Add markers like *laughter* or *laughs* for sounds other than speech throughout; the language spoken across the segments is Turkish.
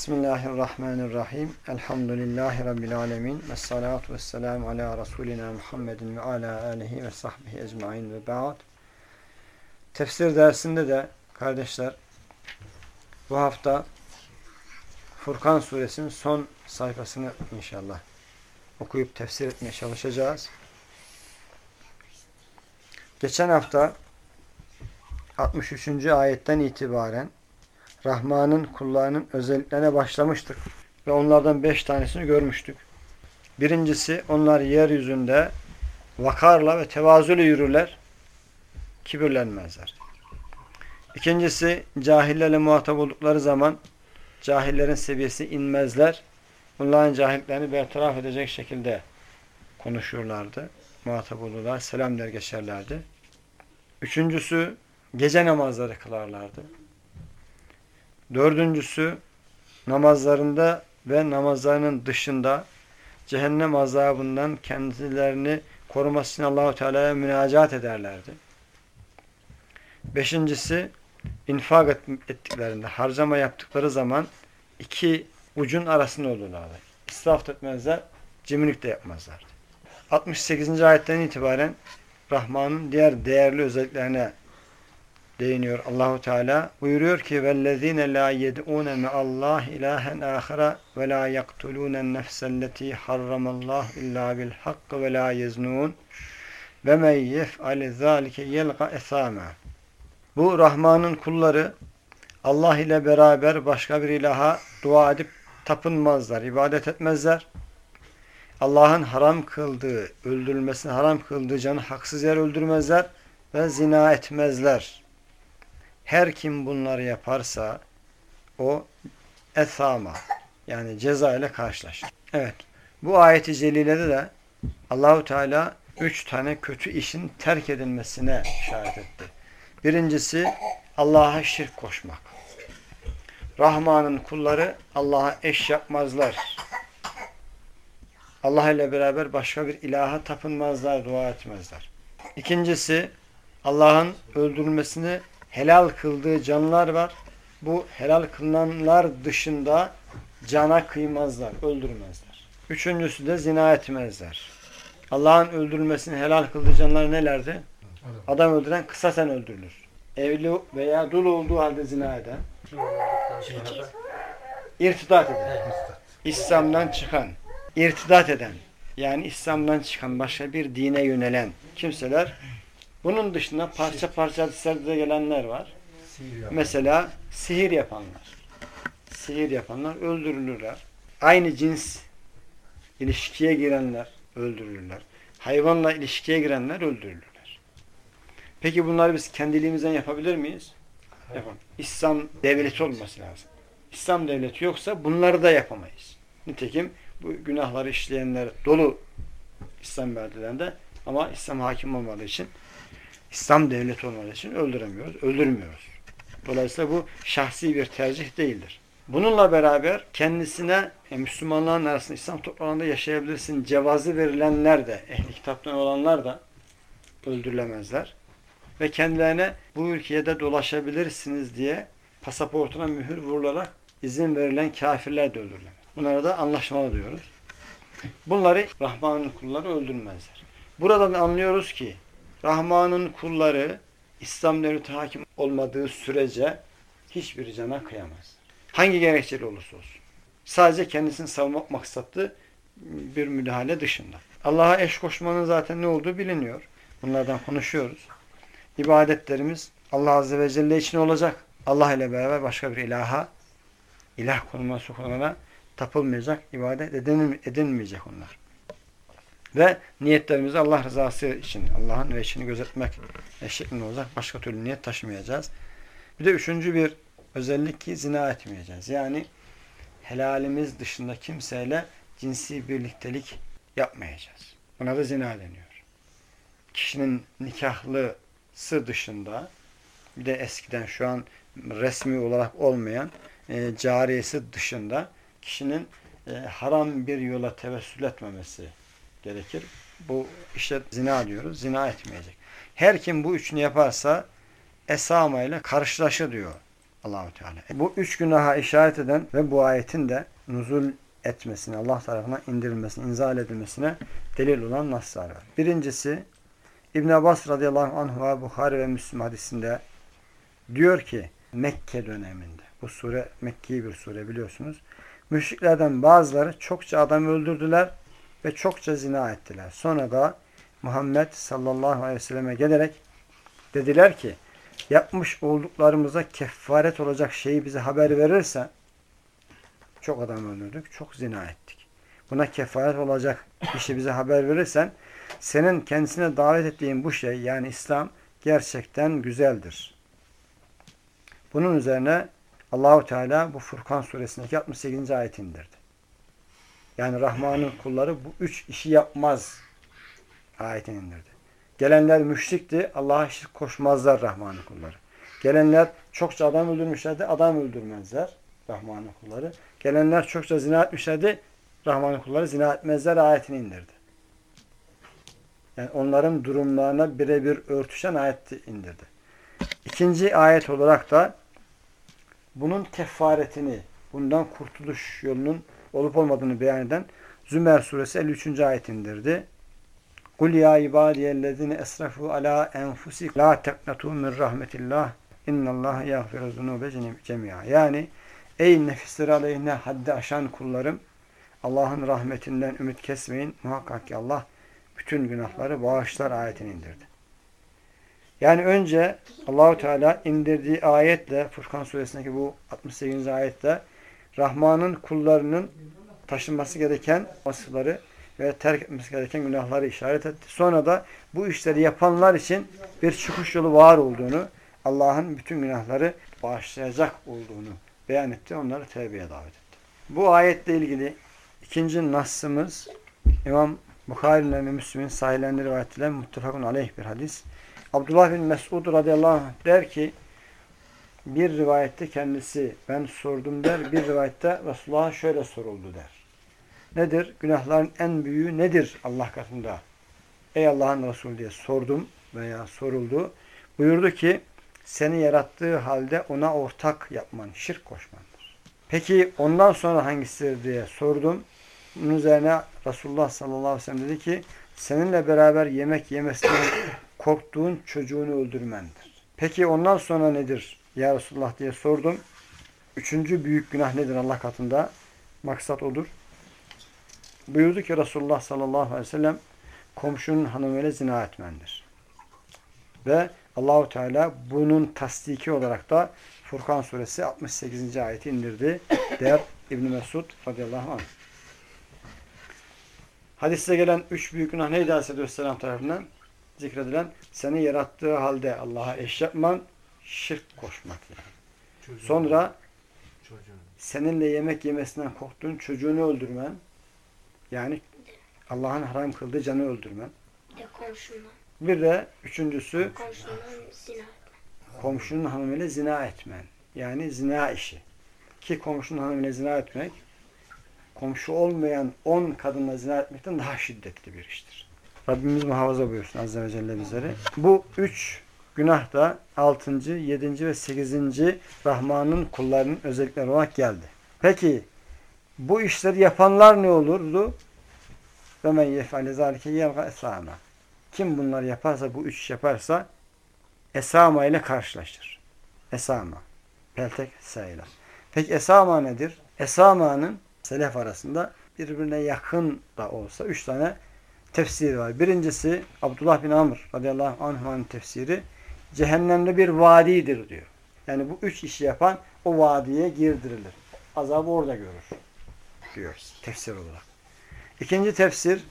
Bismillahirrahmanirrahim. Elhamdülillahi Rabbil alemin. Ve salatu ve selamu ala Resulina Muhammedin ve ala alihi ve sahbihi ecmain ve ba'd. Tefsir dersinde de kardeşler bu hafta Furkan suresinin son sayfasını inşallah okuyup tefsir etmeye çalışacağız. Geçen hafta 63. ayetten itibaren Rahman'ın kullarının özelliklerine başlamıştık. Ve onlardan beş tanesini görmüştük. Birincisi onlar yeryüzünde vakarla ve tevazuyla yürürler. Kibirlenmezler. İkincisi cahillerle muhatap oldukları zaman cahillerin seviyesi inmezler. Bunların cahilliklerini bertaraf edecek şekilde konuşurlardı. Muhatap olurlar. Selam der geçerlerdi. Üçüncüsü gece namazları kılarlardı. Dördüncüsü namazlarında ve namazlarının dışında cehennem azabından kendilerini koruması için Allahu Teala'ya münacat ederlerdi. Beşincisi infak ettiklerinde, harcama yaptıkları zaman iki ucun arasında olurlardı. İsraf etmezler, cimrilik de yapmazlardı. 68. ayetten itibaren Rahman'ın diğer değerli özelliklerine değiniyor Allahu Teala. Buyuruyor ki vellezine la yed'un ma Allah ilahen ahira ve la yaktulun nefselleti harramallah illa bil hak ve la yeznun ve men yef'al zalike yelqa esama. Bu Rahman'ın kulları Allah ile beraber başka bir ilaha dua edip tapınmazlar, ibadet etmezler. Allah'ın haram kıldığı, öldürülmesini haram kıldığı canı haksız yer öldürmezler ve zina etmezler. Her kim bunları yaparsa o esama yani ceza ile karşılaşır. Evet. Bu ayeti celilede de Allahu Teala üç tane kötü işin terk edilmesine işaret etti. Birincisi Allah'a şirk koşmak. Rahman'ın kulları Allah'a eş yapmazlar. Allah ile beraber başka bir ilaha tapınmazlar, dua etmezler. İkincisi Allah'ın öldürülmesini helal kıldığı canlar var. Bu helal kılınanlar dışında cana kıymazlar, öldürmezler. Üçüncüsü de zina etmezler. Allah'ın öldürülmesini helal kıldığı canlar nelerdi? Adam öldüren kısasen öldürülür. Evli veya dul olduğu halde zina eden, irtidat eden, İslam'dan çıkan, irtidat eden, yani İslam'dan çıkan başka bir dine yönelen kimseler bunun dışında parça parça hadislerde gelenler var. Sihir Mesela sihir yapanlar. Sihir yapanlar öldürülürler. Aynı cins ilişkiye girenler öldürülürler. Hayvanla ilişkiye girenler öldürülürler. Peki bunları biz kendiliğimizden yapabilir miyiz? Yapalım. İslam devleti olması lazım. İslam devleti yoksa bunları da yapamayız. Nitekim bu günahları işleyenler dolu İslam beldelerinde ama İslam hakim olmadığı için İslam devleti olmadığı için öldüremiyoruz, öldürmüyoruz. Dolayısıyla bu şahsi bir tercih değildir. Bununla beraber kendisine e, Müslümanların arasında İslam toplumunda yaşayabilirsin cevazı verilenler de, ehli kitaptan olanlar da öldürülemezler. Ve kendilerine bu ülkede dolaşabilirsiniz diye pasaportuna mühür vurularak izin verilen kafirler de öldürülemez. Bunlara da anlaşmalı diyoruz. Bunları Rahman'ın kulları öldürmezler. Buradan anlıyoruz ki Rahman'ın kulları İslam devleti hakim olmadığı sürece hiçbir cana kıyamaz. Hangi gerekçeli olursa olsun. Sadece kendisini savunmak maksatlı bir müdahale dışında. Allah'a eş koşmanın zaten ne olduğu biliniyor. Bunlardan konuşuyoruz. İbadetlerimiz Allah Azze ve Celle için olacak. Allah ile beraber başka bir ilaha, ilah konuma sokulana tapılmayacak, ibadet edilmeyecek onlar. Ve niyetlerimizi Allah rızası için, Allah'ın veçini gözetmek şeklinde olacak. Başka türlü niyet taşımayacağız. Bir de üçüncü bir özellik ki zina etmeyeceğiz. Yani helalimiz dışında kimseyle cinsi birliktelik yapmayacağız. Buna da zina deniyor. Kişinin nikahlısı dışında bir de eskiden şu an resmi olarak olmayan e, cariyesi dışında kişinin e, haram bir yola tevessül etmemesi gerekir. Bu işte zina diyoruz. Zina etmeyecek. Her kim bu üçünü yaparsa esama ile karşılaşır diyor Allahu Teala. Bu üç günaha işaret eden ve bu ayetin de nuzul etmesine, Allah tarafından indirilmesine, inzal edilmesine delil olan naslar var. Birincisi İbn Abbas radıyallahu anh ve Bukhari ve Müslim hadisinde diyor ki Mekke döneminde bu sure Mekki bir sure biliyorsunuz. Müşriklerden bazıları çokça adam öldürdüler ve çokça zina ettiler. Sonra da Muhammed sallallahu aleyhi ve selleme gelerek dediler ki yapmış olduklarımıza kefaret olacak şeyi bize haber verirsen çok adam öldürdük, çok zina ettik. Buna kefaret olacak işi bize haber verirsen senin kendisine davet ettiğin bu şey yani İslam gerçekten güzeldir. Bunun üzerine Allahu Teala bu Furkan suresindeki 68. ayet indirdi. Yani Rahman'ın kulları bu üç işi yapmaz ayetini indirdi. Gelenler müşrikti. Allah'a şirk koşmazlar Rahman'ın kulları. Gelenler çokça adam öldürmüşlerdi. Adam öldürmezler Rahman'ın kulları. Gelenler çokça zina etmişlerdi. Rahman'ın kulları zina etmezler ayetini indirdi. Yani onların durumlarına birebir örtüşen ayet indirdi. İkinci ayet olarak da bunun kefaretini, bundan kurtuluş yolunun olup olmadığını beyan eden Zümer suresi 53. ayet indirdi. Kul ya ibadiyellezine esrafu ala enfusik la teknatu min rahmetillah innallaha yağfiru zunube cemi'a. Yani ey nefisleri aleyhine haddi aşan kullarım Allah'ın rahmetinden ümit kesmeyin. Muhakkak ki Allah bütün günahları bağışlar ayetini indirdi. Yani önce Allahu Teala indirdiği ayetle Furkan suresindeki bu 68. ayette Rahman'ın kullarının taşınması gereken vasıfları ve terk etmesi gereken günahları işaret etti. Sonra da bu işleri yapanlar için bir çıkış yolu var olduğunu, Allah'ın bütün günahları bağışlayacak olduğunu beyan etti. Onları tevbeye davet etti. Bu ayetle ilgili ikinci nasımız İmam Bukhari ve Müslüm'ün sahihlerinde rivayet edilen muttefakun aleyh bir hadis. Abdullah bin Mesud radıyallahu anh der ki bir rivayette kendisi ben sordum der. Bir rivayette Resulullah'a şöyle soruldu der. Nedir? Günahların en büyüğü nedir Allah katında? Ey Allah'ın Resulü diye sordum veya soruldu. Buyurdu ki seni yarattığı halde ona ortak yapman, şirk koşmandır. Peki ondan sonra hangisidir diye sordum. Bunun üzerine Resulullah sallallahu aleyhi ve sellem dedi ki seninle beraber yemek yemesinden korktuğun çocuğunu öldürmendir. Peki ondan sonra nedir ya Resulullah diye sordum. Üçüncü büyük günah nedir Allah katında? Maksat odur. Buyurdu ki Resulullah sallallahu aleyhi ve sellem komşunun hanımıyla zina etmendir. Ve Allahu Teala bunun tasdiki olarak da Furkan suresi 68. ayeti indirdi. *coughs* Der İbn Mesud radıyallahu anh. Hadiste gelen üç büyük günah neydi Aleyhisselam tarafından? Zikredilen seni yarattığı halde Allah'a eş yapman, şirk koşmak yani. Çocuğun Sonra çocuğun. seninle yemek yemesinden korktuğun çocuğunu öldürmen, yani Allah'ın haram kıldığı canı öldürmen. Bir de üçüncüsü komşunun hanımıyla zina etmen. Yani zina işi. Ki komşunun hanımıyla zina etmek komşu olmayan on kadınla zina etmekten daha şiddetli bir iştir. Rabbimiz muhafaza buyursun Azze ve Celle bizleri. Bu üç günah da altıncı, yedinci ve sekizinci Rahman'ın kullarının özellikleri olarak geldi. Peki bu işleri yapanlar ne olurdu? Ve men yef'ale zâlike. Kim bunları yaparsa, bu üç yaparsa esama ile karşılaşır. Esama. Peltek sayılar. Peki esama nedir? Esama'nın selef arasında birbirine yakın da olsa üç tane tefsiri var. Birincisi Abdullah bin Amr radıyallahu anh'ın tefsiri cehennemde bir vadidir diyor. Yani bu üç işi yapan o vadiye girdirilir. Azabı orada görür. Diyor tefsir olarak. İkinci tefsir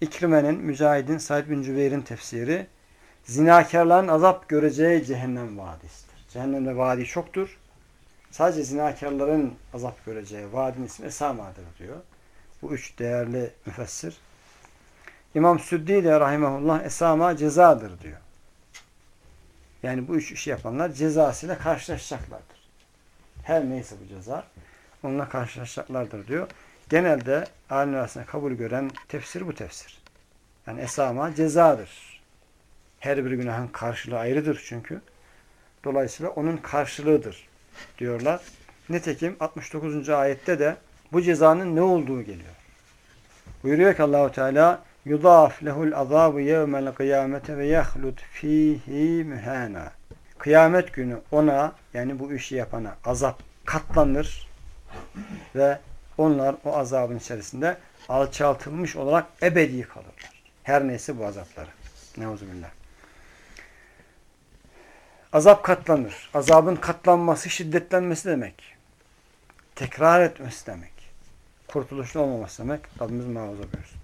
İkrime'nin, Mücahid'in, Said bin Cübeyr'in tefsiri zinakarların azap göreceği cehennem vadisidir. Cehennemde vadi çoktur. Sadece zinakarların azap göreceği vadinin ismi Esama'dır diyor. Bu üç değerli müfessir. İmam Süddi de rahimahullah Esama cezadır diyor. Yani bu üç işi yapanlar cezasıyla karşılaşacaklardır. Her neyse bu ceza onunla karşılaşacaklardır diyor. Genelde alim arasında kabul gören tefsir bu tefsir. Yani esama cezadır. Her bir günahın karşılığı ayrıdır çünkü. Dolayısıyla onun karşılığıdır. diyorlar. Nitekim 69. ayette de bu cezanın ne olduğu geliyor. Buyuruyor ki Allahu Teala yudaf lehul azabu yevmel kıyamete ve yahlud fihi mühana. Kıyamet günü ona yani bu işi yapana azap katlanır ve onlar o azabın içerisinde alçaltılmış olarak ebedi kalırlar. Her neyse bu azapları. Neuzubillah. Azap katlanır. Azabın katlanması, şiddetlenmesi demek. Tekrar etmesi demek. Kurtuluşlu olmaması demek. Rabbimiz muhafaza buyursun.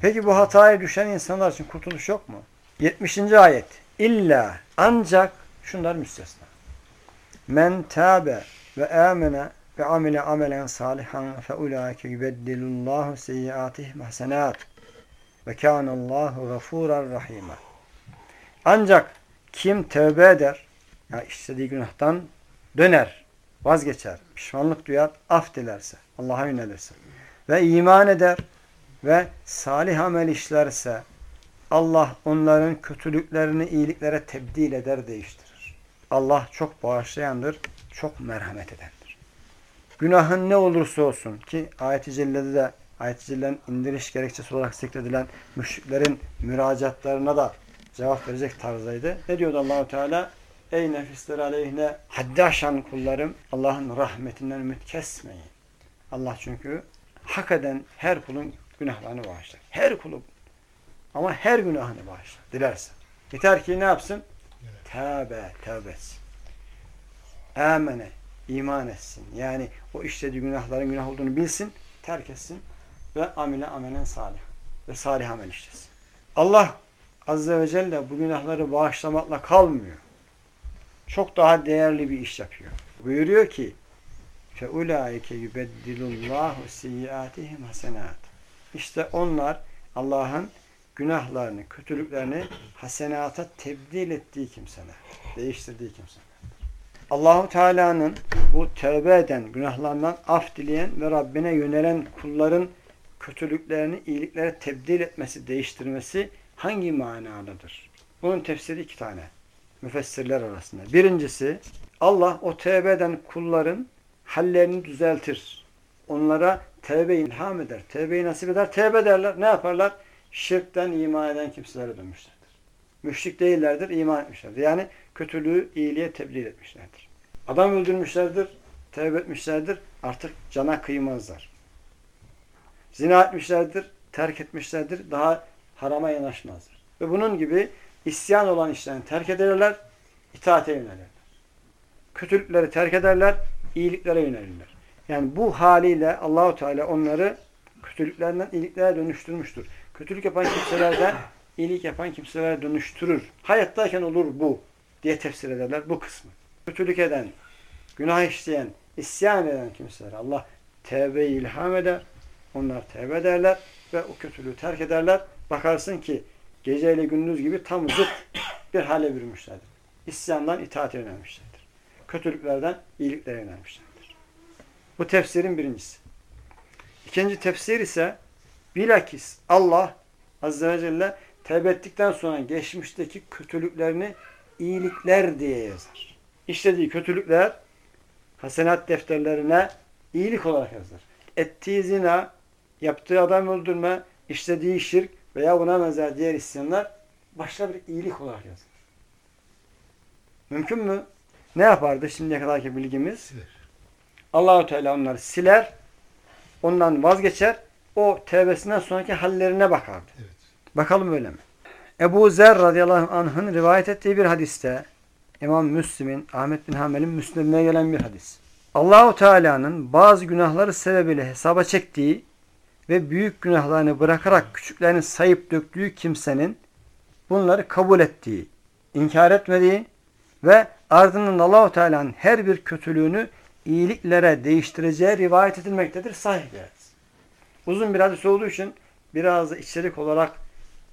Peki bu hataya düşen insanlar için kurtuluş yok mu? 70. ayet. İlla ancak şunlar müstesna. Men tabe ve amene ve amile amelen salihan fe ulaike yubeddilullahu seyyiatihim hasenat ve kânallahu gafûrar rahîmâ. Ancak kim tövbe eder, ya istediği günahtan döner, vazgeçer, pişmanlık duyar, af dilerse, Allah'a yönelirse ve iman eder ve salih amel işlerse Allah onların kötülüklerini iyiliklere tebdil eder, değiştirir. Allah çok bağışlayandır, çok merhamet edendir. Günahın ne olursa olsun ki ayet-i cellede de ayet-i cellenin indiriş gerekçesi olarak zikredilen müşriklerin müracaatlarına da cevap verecek tarzdaydı. Ne diyordu Allahu Teala? Ey nefisler aleyhine haddi aşan kullarım Allah'ın rahmetinden ümit kesmeyin. Allah çünkü hak eden her kulun günahlarını bağışlar. Her kulun. Ama her günahını bağışlar. Dilerse. Yeter ki ne yapsın? Tövbe, tövbe etsin. Amene, iman etsin. Yani o işlediği günahların günah olduğunu bilsin, terk etsin ve amile amelen salih. Ve salih amel işlesin. Allah Azze ve Celle bu günahları bağışlamakla kalmıyor. Çok daha değerli bir iş yapıyor. Buyuruyor ki فَاُولَٰئِكَ يُبَدِّلُ اللّٰهُ سِيِّئَاتِهِمْ hasenat. işte onlar Allah'ın günahlarını, kötülüklerini hasenata tebdil ettiği kimseler. Değiştirdiği kimseler. Allahu Teala'nın bu tövbe eden, günahlarından af dileyen ve Rabbine yönelen kulların kötülüklerini iyiliklere tebdil etmesi, değiştirmesi hangi manadadır? Bunun tefsiri iki tane. Müfessirler arasında. Birincisi Allah o tevbe eden kulların hallerini düzeltir. Onlara tevbe ilham eder. Tevbeyi nasip eder. Tevbe ederler. Ne yaparlar? Şirkten iman eden kimselere dönmüşlerdir. Müşrik değillerdir. iman etmişlerdir. Yani kötülüğü iyiliğe tebdil etmişlerdir. Adam öldürmüşlerdir. Tevbe etmişlerdir. Artık cana kıymazlar. Zina etmişlerdir. Terk etmişlerdir. Daha harama yanaşmazlar. Ve bunun gibi isyan olan işlerini terk ederler, itaate yönelirler. Kötülükleri terk ederler, iyiliklere yönelirler. Yani bu haliyle Allahu Teala onları kötülüklerinden iyiliklere dönüştürmüştür. Kötülük yapan kimselerden *coughs* iyilik yapan kimselere dönüştürür. Hayattayken olur bu diye tefsir ederler bu kısmı. Kötülük eden, günah işleyen, isyan eden kimseler Allah tevbe ilham eder. Onlar tevbe ederler ve o kötülüğü terk ederler. Bakarsın ki geceyle gündüz gibi tam zıt *coughs* bir hale bürümüşlerdir. İsyandan itaate yönelmişlerdir. Kötülüklerden iyiliklere yönelmişlerdir. Bu tefsirin birincisi. İkinci tefsir ise bilakis Allah Azze ve Celle tevbe ettikten sonra geçmişteki kötülüklerini iyilikler diye yazar. İşlediği kötülükler hasenat defterlerine iyilik olarak yazılır. Ettiği zina, yaptığı adam öldürme, işlediği şirk veya buna benzer diğer isyanlar başka bir iyilik olarak yazılır. Mümkün mü? Ne yapardı şimdiye kadarki bilgimiz? Siler. Allahu Teala onları siler, ondan vazgeçer, o tevbesinden sonraki hallerine bakardı. Evet. Bakalım öyle mi? Ebu Zer radıyallahu anh'ın rivayet ettiği bir hadiste İmam Müslim'in, Ahmet bin Hamel'in Müslim'ine gelen bir hadis. Allahu Teala'nın bazı günahları sebebiyle hesaba çektiği ve büyük günahlarını bırakarak küçüklerini sayıp döktüğü kimsenin bunları kabul ettiği, inkar etmediği ve ardından Allahu Teala'nın her bir kötülüğünü iyiliklere değiştireceği rivayet edilmektedir. Sahih hadis. Uzun bir hadis olduğu için biraz da içerik olarak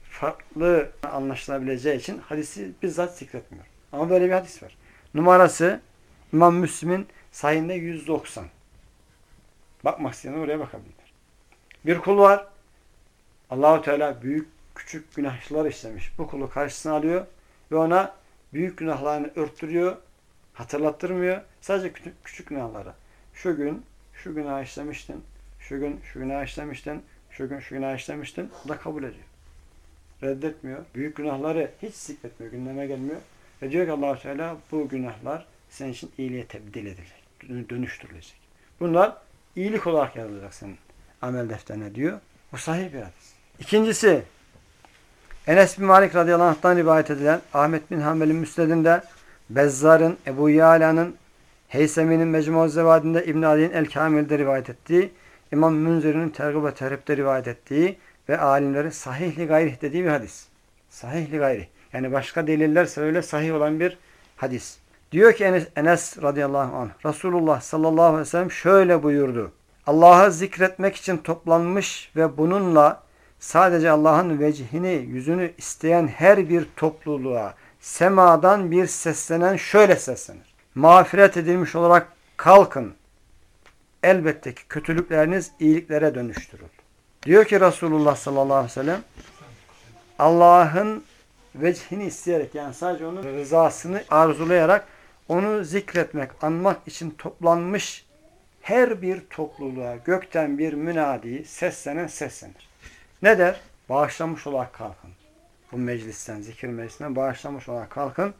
farklı anlaşılabileceği için hadisi bizzat zikretmiyor. Ama böyle bir hadis var. Numarası İmam Müslim'in sayında 190. Bakmak isteyen oraya bakabilir. Bir kul var. Allahu Teala büyük küçük günahlar işlemiş. Bu kulu karşısına alıyor ve ona büyük günahlarını örttürüyor Hatırlattırmıyor. Sadece küçük, küçük günahları. Şu gün şu günah işlemiştin. Şu gün şu günah işlemiştin. Şu gün şu günah işlemiştin. O da kabul ediyor. Reddetmiyor. Büyük günahları hiç zikretmiyor. Gündeme gelmiyor. Ve diyor ki allah Teala bu günahlar senin için iyiliğe tebdil edilecek. Dönüştürülecek. Bunlar iyilik olarak yazılacak senin amel defterine diyor. Bu sahih bir hadis. İkincisi Enes bin Malik radıyallahu anh'tan rivayet edilen Ahmet bin Hanbel'in müsnedinde Bezzar'ın, Ebu Yala'nın, Heysemi'nin Mecmu Zevadinde İbn Ali'nin El Kamil'de rivayet ettiği, İmam Münzir'in Tergib ve Terhib'de rivayet ettiği ve alimlerin sahihli gayrih dediği bir hadis. Sahihli gayrih. Yani başka deliller söyle sahih olan bir hadis. Diyor ki Enes, Enes radıyallahu anh, Resulullah sallallahu aleyhi ve sellem şöyle buyurdu. Allah'ı zikretmek için toplanmış ve bununla sadece Allah'ın vecihini, yüzünü isteyen her bir topluluğa semadan bir seslenen şöyle seslenir. Mağfiret edilmiş olarak kalkın. Elbette ki kötülükleriniz iyiliklere dönüştürür. Diyor ki Resulullah sallallahu aleyhi ve sellem Allah'ın vecihini isteyerek yani sadece onun rızasını arzulayarak onu zikretmek, anmak için toplanmış her bir topluluğa gökten bir münadi seslenen seslenir. Ne der? Bağışlamış olarak kalkın. Bu meclisten, zikir meclisinden bağışlamış olarak kalkın.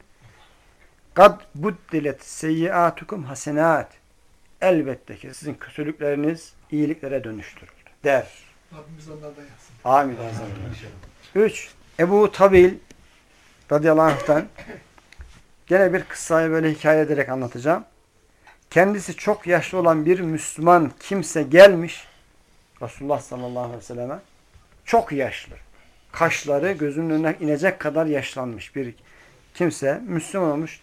Kad buddilet seyyiatukum hasenat. Elbette ki sizin kötülükleriniz iyiliklere dönüştürüldü. Der. Rabbimiz onlardan yapsın. Amin. Üç. Ebu Tabil radıyallahu anh'tan gene bir kıssayı böyle hikaye ederek anlatacağım. Kendisi çok yaşlı olan bir Müslüman kimse gelmiş Resulullah sallallahu aleyhi ve selleme çok yaşlı. Kaşları gözünün önüne inecek kadar yaşlanmış bir kimse Müslüman olmuş.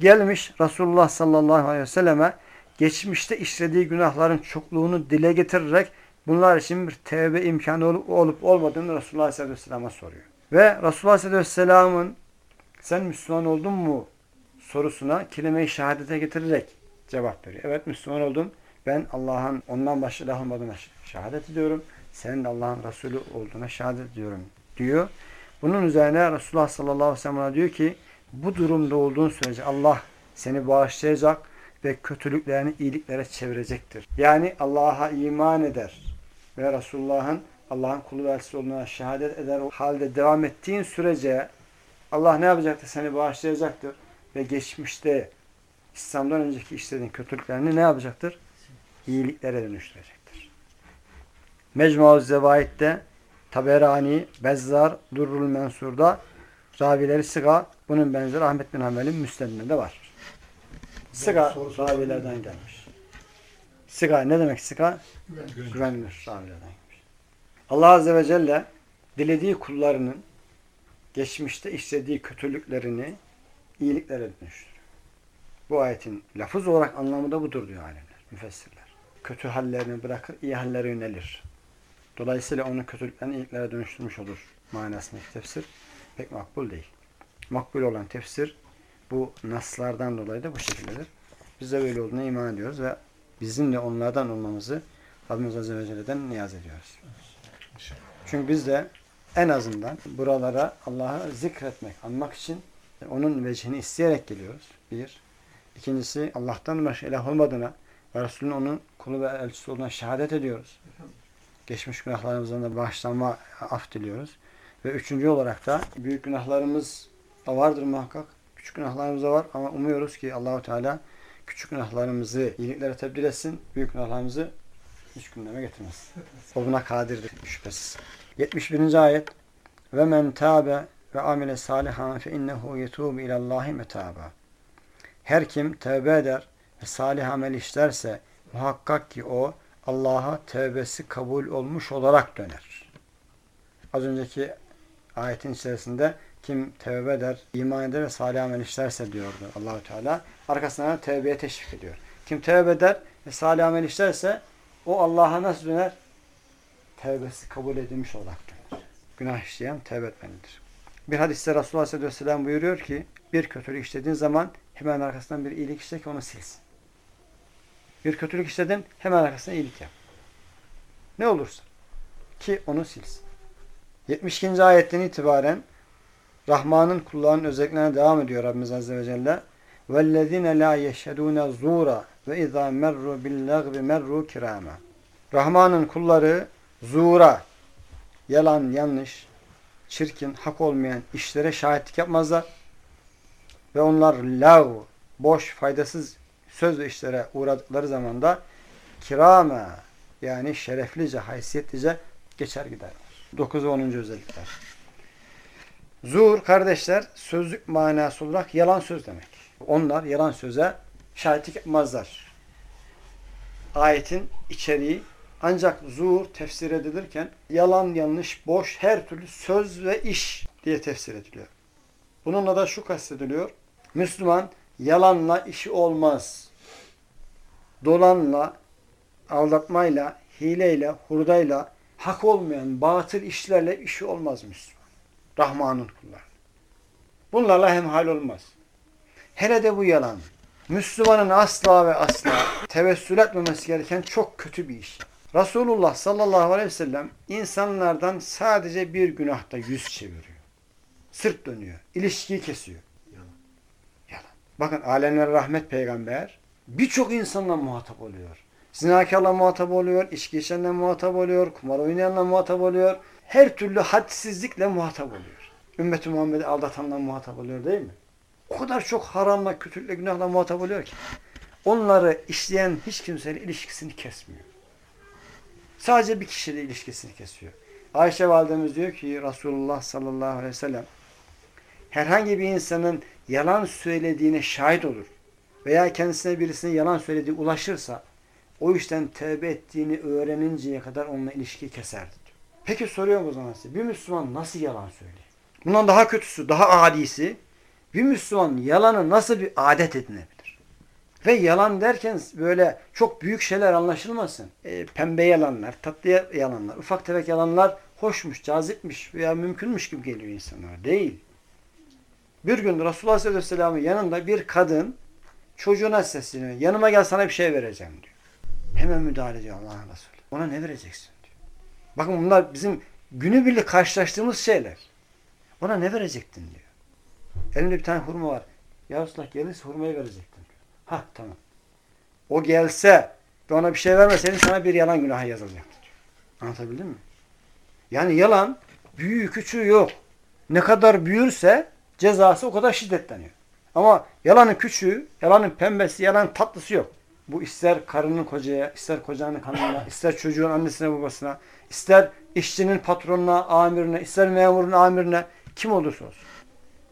Gelmiş Resulullah sallallahu aleyhi ve selleme geçmişte işlediği günahların çokluğunu dile getirerek bunlar için bir tevbe imkanı olup, olup olmadığını Resulullah aleyhisselatü vesselam'a soruyor. Ve Resulullah aleyhisselatü vesselamın sen Müslüman oldun mu sorusuna kelime-i şehadete getirerek cevap veriyor. Evet Müslüman oldum. Ben Allah'ın ondan başka ilah olmadığına şehadet ediyorum. Senin Allah'ın Resulü olduğuna şehadet ediyorum diyor. Bunun üzerine Resulullah sallallahu aleyhi ve sellem diyor ki bu durumda olduğun sürece Allah seni bağışlayacak ve kötülüklerini iyiliklere çevirecektir. Yani Allah'a iman eder ve Resulullah'ın Allah'ın kulu ve olduğuna şehadet eder o halde devam ettiğin sürece Allah ne yapacaktır? Seni bağışlayacaktır ve geçmişte İslam'dan önceki işlediğin kötülüklerini ne yapacaktır? İyiliklere dönüştürecektir. Mecmu-u Zevaid'de Taberani, Bezzar, Durrul Mensur'da ravileri Sıga, bunun benzeri Ahmet bin Hanbel'in müstedinde de var. Sıga ravilerden gelmiş. Sıga ne demek sıga? Güven. Güvenilir ravilerden gelmiş. Allah Azze ve Celle dilediği kullarının geçmişte işlediği kötülüklerini iyiliklere dönüştürüyor. Bu ayetin lafız olarak anlamı da budur diyor alimler, müfessirler. Kötü hallerini bırakır, iyi hallere yönelir. Dolayısıyla onun kötülüklerini iyiliklere dönüştürmüş olur manasındaki tefsir pek makbul değil. Makbul olan tefsir bu naslardan dolayı da bu şekildedir. Biz de böyle olduğuna iman ediyoruz ve bizim de onlardan olmamızı Rabbimiz Azze ve Celle'den niyaz ediyoruz. Çünkü biz de en azından buralara Allah'ı zikretmek, anmak için onun vecihini isteyerek geliyoruz. Bir. İkincisi Allah'tan başka ilah olmadığına ve Resulünün onun kulu ve elçisi olduğuna şehadet ediyoruz. Geçmiş günahlarımızdan da bağışlanma, af diliyoruz. Ve üçüncü olarak da büyük günahlarımız da vardır muhakkak. Küçük günahlarımız da var ama umuyoruz ki Allahu Teala küçük günahlarımızı iyiliklere tebdil etsin. Büyük günahlarımızı hiç gündeme getirmez. O buna kadirdir şüphesiz. 71. ayet ve men tabe ve amile salihan fe innehu yetubu ilallahi metaba. Her kim tevbe eder ve salih amel işlerse muhakkak ki o Allah'a tevbesi kabul olmuş olarak döner. Az önceki ayetin içerisinde kim tevbe eder, iman eder ve salih amel işlerse diyordu Allahu Teala. Arkasından tevbeye teşvik ediyor. Kim tevbe eder ve salih amel işlerse o Allah'a nasıl döner? Tevbesi kabul edilmiş olarak döner. Günah işleyen tevbe etmelidir. Bir hadiste Resulullah sallallahu aleyhi ve sellem buyuruyor ki bir kötülük işlediğin zaman hemen arkasından bir iyilik işle ki onu silsin. Bir kötülük işledin hemen arkasından iyilik yap. Ne olursa. Ki onu silsin. 72. ayetten itibaren Rahman'ın kullarının özelliklerine devam ediyor Rabbimiz Azze ve Celle. وَالَّذِينَ لَا يَشْهَدُونَ زُورًا وَاِذَا مَرُّوا بِاللَّغْبِ مَرُّوا كِرَامًا Rahman'ın kulları zura, yalan, yanlış, çirkin, hak olmayan işlere şahitlik yapmazlar. Ve onlar lav, boş, faydasız söz ve işlere uğradıkları zaman da kirama yani şereflice, haysiyetlice geçer gider. 9 ve 10. özellikler. Zur kardeşler sözlük manası olarak yalan söz demek. Onlar yalan söze şahitlik yapmazlar. Ayetin içeriği ancak zuhur tefsir edilirken yalan, yanlış, boş her türlü söz ve iş diye tefsir ediliyor. Bununla da şu kastediliyor. Müslüman yalanla işi olmaz. Dolanla, aldatmayla, hileyle, hurdayla, hak olmayan batıl işlerle işi olmaz Müslüman. Rahman'ın kulları. Bunlarla hemhal olmaz. Hele de bu yalan. Müslümanın asla ve asla tevessül etmemesi gereken çok kötü bir iş. Resulullah sallallahu aleyhi ve sellem insanlardan sadece bir günahta yüz çeviriyor. Sırt dönüyor. ilişkiyi kesiyor. Bakın alemlere rahmet peygamber birçok insanla muhatap oluyor. Zinakarla muhatap oluyor, içki içenle muhatap oluyor, kumar oynayanla muhatap oluyor. Her türlü hadsizlikle muhatap oluyor. Ümmeti Muhammed'i aldatanla muhatap oluyor değil mi? O kadar çok haramla, kötülükle, günahla muhatap oluyor ki. Onları işleyen hiç kimseyle ilişkisini kesmiyor. Sadece bir kişiyle ilişkisini kesiyor. Ayşe validemiz diyor ki Resulullah sallallahu aleyhi ve sellem herhangi bir insanın yalan söylediğine şahit olur veya kendisine birisine yalan söylediği ulaşırsa o işten tövbe ettiğini öğreninceye kadar onunla ilişkiyi keserdi. Peki soruyorum o zaman size bir Müslüman nasıl yalan söylüyor? Bundan daha kötüsü, daha adisi bir Müslüman yalanı nasıl bir adet edinebilir? Ve yalan derken böyle çok büyük şeyler anlaşılmasın. E, pembe yalanlar, tatlı yalanlar, ufak tefek yalanlar hoşmuş, cazipmiş veya mümkünmüş gibi geliyor insanlara. Değil. Bir gün Resulullah sallallahu aleyhi ve sellem'in yanında bir kadın çocuğuna sesleniyor. Yanıma gel sana bir şey vereceğim diyor. Hemen müdahale ediyor Allah'ın Resulü. Ona ne vereceksin diyor. Bakın bunlar bizim günübirlik karşılaştığımız şeyler. Ona ne verecektin diyor. Elinde bir tane hurma var. Ya Resulullah gelirse hurmayı verecektin diyor. Ha tamam. O gelse ve ona bir şey vermeseydin sana bir yalan günahı yazılacaktı diyor. Anlatabildim mi? Yani yalan büyüğü küçüğü yok. Ne kadar büyürse cezası o kadar şiddetleniyor. Ama yalanın küçüğü, yalanın pembesi, yalanın tatlısı yok. Bu ister karının kocaya, ister kocanın hanımına, *laughs* ister çocuğun annesine babasına, ister işçinin patronuna, amirine, ister memurun amirine, kim olursa olsun.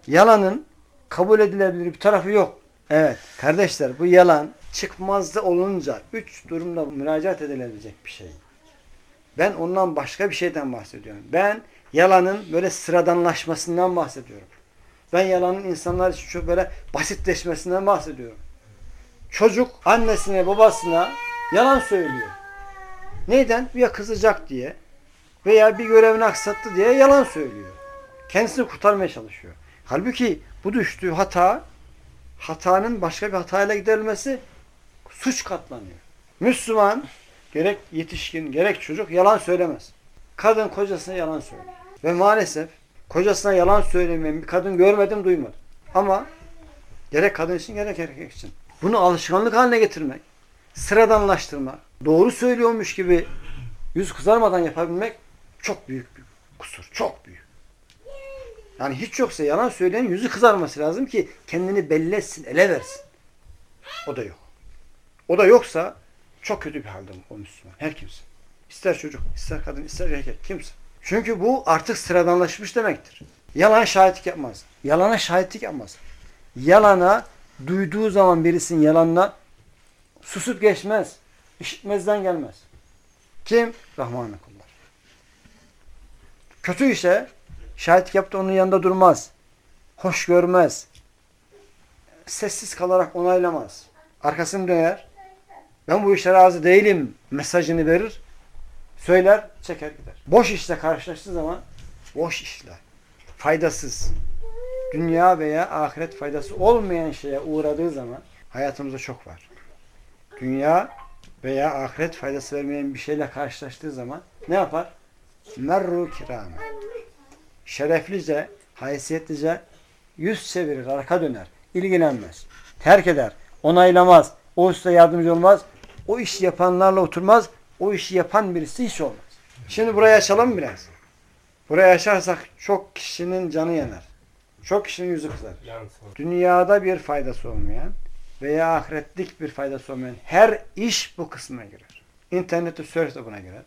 Yalanın kabul edilebilir bir tarafı yok. Evet kardeşler bu yalan çıkmazda olunca üç durumda müracaat edilebilecek bir şey. Ben ondan başka bir şeyden bahsediyorum. Ben yalanın böyle sıradanlaşmasından bahsediyorum. Ben yalanın insanlar için çok böyle basitleşmesinden bahsediyorum. Çocuk annesine babasına yalan söylüyor. Neyden? Ya kızacak diye veya bir görevini aksattı diye yalan söylüyor. Kendisini kurtarmaya çalışıyor. Halbuki bu düştüğü hata hatanın başka bir hatayla giderilmesi suç katlanıyor. Müslüman gerek yetişkin gerek çocuk yalan söylemez. Kadın kocasına yalan söylüyor. Ve maalesef kocasına yalan söylemeyen bir kadın görmedim duymadım. Ama gerek kadın için gerek erkek için. Bunu alışkanlık haline getirmek, sıradanlaştırmak, doğru söylüyormuş gibi yüz kızarmadan yapabilmek çok büyük bir kusur. Çok büyük. Yani hiç yoksa yalan söyleyen yüzü kızarması lazım ki kendini belli etsin, ele versin. O da yok. O da yoksa çok kötü bir halde o Müslüman. Her kimse. İster çocuk, ister kadın, ister erkek. Kimse. Çünkü bu artık sıradanlaşmış demektir. Yalan şahitlik yapmaz. Yalana şahitlik yapmaz. Yalana duyduğu zaman birisinin yalanına susup geçmez. İşitmezden gelmez. Kim? Rahman'ın kullar. Kötü işe şahitlik yaptı onun yanında durmaz. Hoş görmez. Sessiz kalarak onaylamaz. Arkasını döner. Ben bu işe razı değilim mesajını verir. Söyler, çeker gider. Boş işle karşılaştığı zaman boş işle, faydasız, dünya veya ahiret faydası olmayan şeye uğradığı zaman hayatımızda çok var. Dünya veya ahiret faydası vermeyen bir şeyle karşılaştığı zaman ne yapar? Merru kirame. Şereflice, haysiyetlice yüz çevirir, arka döner. ilgilenmez. terk eder, onaylamaz, o size yardımcı olmaz, o işi yapanlarla oturmaz, o işi yapan birisi hiç olmaz. Şimdi buraya açalım biraz. Buraya açarsak çok kişinin canı yanar. Çok kişinin yüzü kızar. Dünyada bir faydası olmayan veya ahiretlik bir faydası olmayan her iş bu kısmına girer. İnternette surf de buna girer.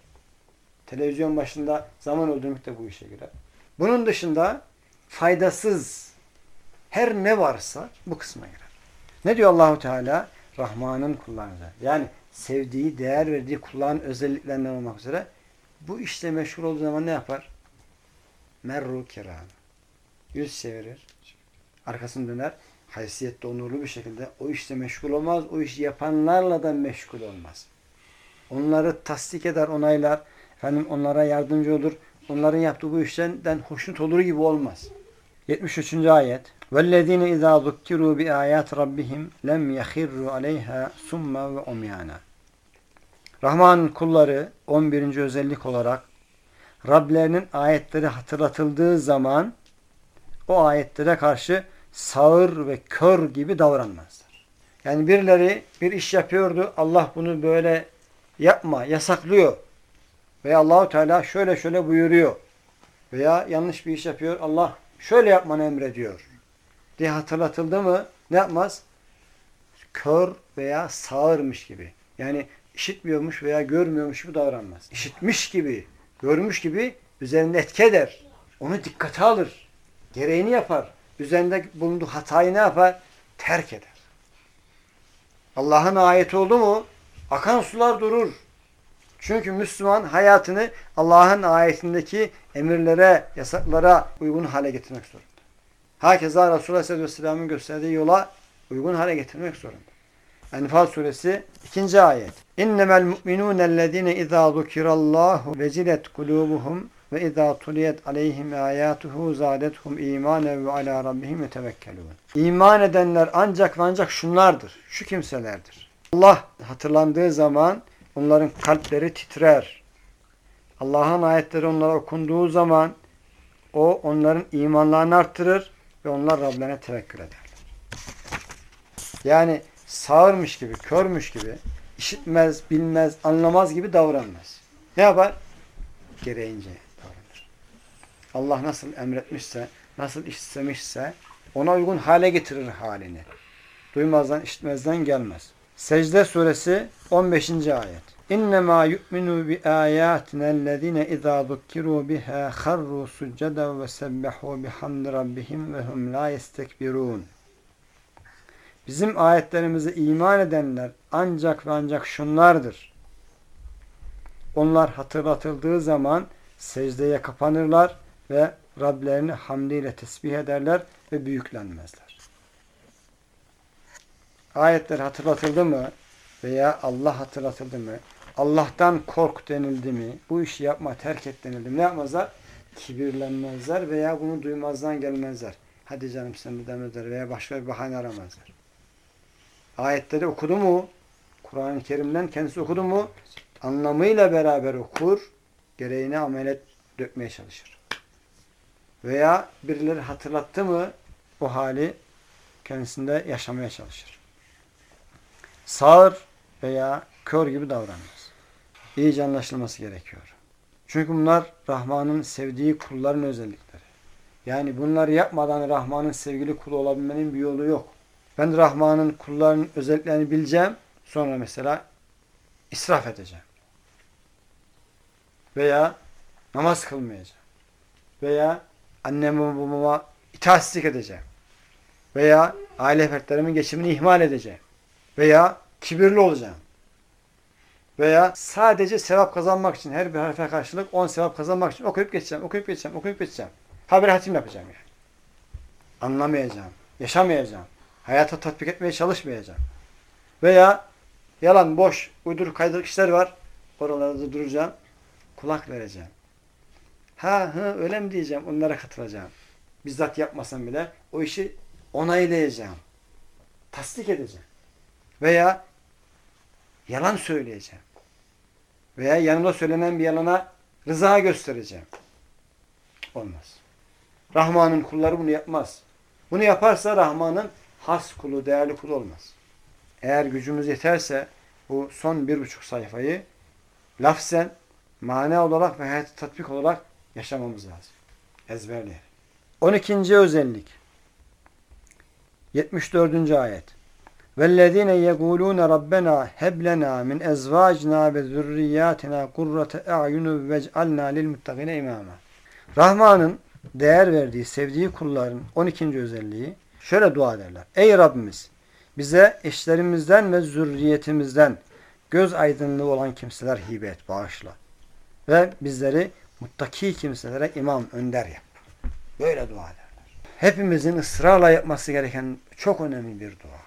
Televizyon başında zaman öldürmek de bu işe girer. Bunun dışında faydasız her ne varsa bu kısma girer. Ne diyor Allahu Teala? Rahman'ın kullarına. Yani sevdiği, değer verdiği kulların özelliklerinden olmak üzere bu işle meşgul olduğu zaman ne yapar? Merru kiram. Yüz çevirir. Arkasını döner. Haysiyetli, onurlu bir şekilde o işle meşgul olmaz. O işi yapanlarla da meşgul olmaz. Onları tasdik eder, onaylar. Efendim onlara yardımcı olur. Onların yaptığı bu işlerden hoşnut olur gibi olmaz. 73. ayet. وَالَّذ۪ينَ اِذَا ذُكِّرُوا بِآيَاتِ رَبِّهِمْ لَمْ يَخِرُّوا عَلَيْهَا سُمَّ وَاُمْيَانًا Rahman'ın kulları 11. özellik olarak Rablerinin ayetleri hatırlatıldığı zaman o ayetlere karşı sağır ve kör gibi davranmazlar. Yani birileri bir iş yapıyordu. Allah bunu böyle yapma, yasaklıyor. Veya Allahu Teala şöyle şöyle buyuruyor. Veya yanlış bir iş yapıyor. Allah şöyle yapmanı emrediyor. diye hatırlatıldı mı ne yapmaz? Kör veya sağırmış gibi. Yani işitmiyormuş veya görmüyormuş gibi davranmaz. İşitmiş gibi, görmüş gibi üzerinde etki eder. Onu dikkate alır. Gereğini yapar. Üzerinde bulunduğu hatayı ne yapar? Terk eder. Allah'ın ayeti oldu mu akan sular durur. Çünkü Müslüman hayatını Allah'ın ayetindeki emirlere, yasaklara uygun hale getirmek zorunda. Herkese Resulullah Aleyhisselam'ın gösterdiği yola uygun hale getirmek zorunda. Enfal suresi 2. ayet. İnnemel mu'minûnellezîne izâ zukirallâhu vecilet kulûbuhum ve izâ tuliyet aleyhim âyâtuhu zâdethum îmânen ve alâ rabbihim yetevekkelûn. İman edenler ancak ve ancak şunlardır. Şu kimselerdir. Allah hatırlandığı zaman onların kalpleri titrer. Allah'ın ayetleri onlara okunduğu zaman o onların imanlarını arttırır ve onlar Rablerine tevekkül ederler. Yani sağırmış gibi, körmüş gibi, işitmez, bilmez, anlamaz gibi davranmaz. Ne yapar? Gereğince davranır. Allah nasıl emretmişse, nasıl istemişse ona uygun hale getirir halini. Duymazdan, işitmezden gelmez. Secde suresi 15. ayet. İnnemâ yu'minu bi âyâtina ellezîne izâ zukkirû bihâ kharrû succeden ve sebbehû bihamdi rabbihim ve hum lâ yestekbirûn. Bizim ayetlerimize iman edenler ancak ve ancak şunlardır. Onlar hatırlatıldığı zaman secdeye kapanırlar ve Rablerini hamdiyle tesbih ederler ve büyüklenmezler. Ayetler hatırlatıldı mı veya Allah hatırlatıldı mı, Allah'tan kork denildi mi, bu işi yapma, terk et denildi mi ne yapmazlar? Kibirlenmezler veya bunu duymazdan gelmezler. Hadi canım sen de demezler veya başka bir bahane aramazlar. Ayetleri okudu mu? Kur'an-ı Kerim'den kendisi okudu mu? Anlamıyla beraber okur, gereğine amelet dökmeye çalışır. Veya birileri hatırlattı mı o hali kendisinde yaşamaya çalışır. Sağır veya kör gibi davranmaz. İyice anlaşılması gerekiyor. Çünkü bunlar Rahman'ın sevdiği kulların özellikleri. Yani bunları yapmadan Rahman'ın sevgili kulu olabilmenin bir yolu yok. Ben Rahman'ın kullarının özelliklerini bileceğim. Sonra mesela israf edeceğim. Veya namaz kılmayacağım. Veya anneme babama itaatsizlik edeceğim. Veya aile fertlerimin geçimini ihmal edeceğim. Veya kibirli olacağım. Veya sadece sevap kazanmak için her bir harfe karşılık 10 sevap kazanmak için okuyup geçeceğim, okuyup geçeceğim, okuyup geçeceğim. Haber hatim yapacağım yani. Anlamayacağım, yaşamayacağım. Hayata tatbik etmeye çalışmayacağım. Veya yalan, boş, uyduruk, kaydırık işler var. Oralarda duracağım. Kulak vereceğim. Ha hı öyle mi diyeceğim. Onlara katılacağım. Bizzat yapmasam bile o işi onaylayacağım. Tasdik edeceğim. Veya yalan söyleyeceğim. Veya yanımda söylenen bir yalana rıza göstereceğim. Olmaz. Rahman'ın kulları bunu yapmaz. Bunu yaparsa Rahman'ın has kulu, değerli kul olmaz. Eğer gücümüz yeterse bu son bir buçuk sayfayı lafzen, mana olarak ve hayat tatbik olarak yaşamamız lazım. Ezberleyelim. 12. özellik 74. ayet وَالَّذ۪ينَ يَقُولُونَ رَبَّنَا هَبْ لَنَا مِنْ اَزْوَاجِنَا وَذُرِّيَّاتِنَا قُرَّةَ اَعْيُنُ وَاجْعَلْنَا لِلْمُتَّقِينَ اِمَامًا Rahman'ın değer verdiği, sevdiği kulların 12. özelliği şöyle dua ederler. Ey Rabbimiz bize eşlerimizden ve zürriyetimizden göz aydınlığı olan kimseler hibe et, bağışla. Ve bizleri muttaki kimselere imam, önder yap. Böyle dua ederler. Hepimizin ısrarla yapması gereken çok önemli bir dua.